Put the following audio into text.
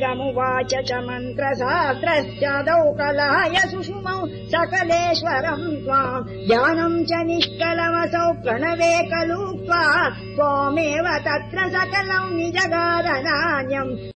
निगमुवाच च मन्त्रसात्रश्चादौ कलाय सुषुमौ सकलेश्वरम् त्वाम् ज्ञानम् च निष्कलमसौ प्रणवे खलु त्वा। तत्र सकलम् निजगादनान्यम्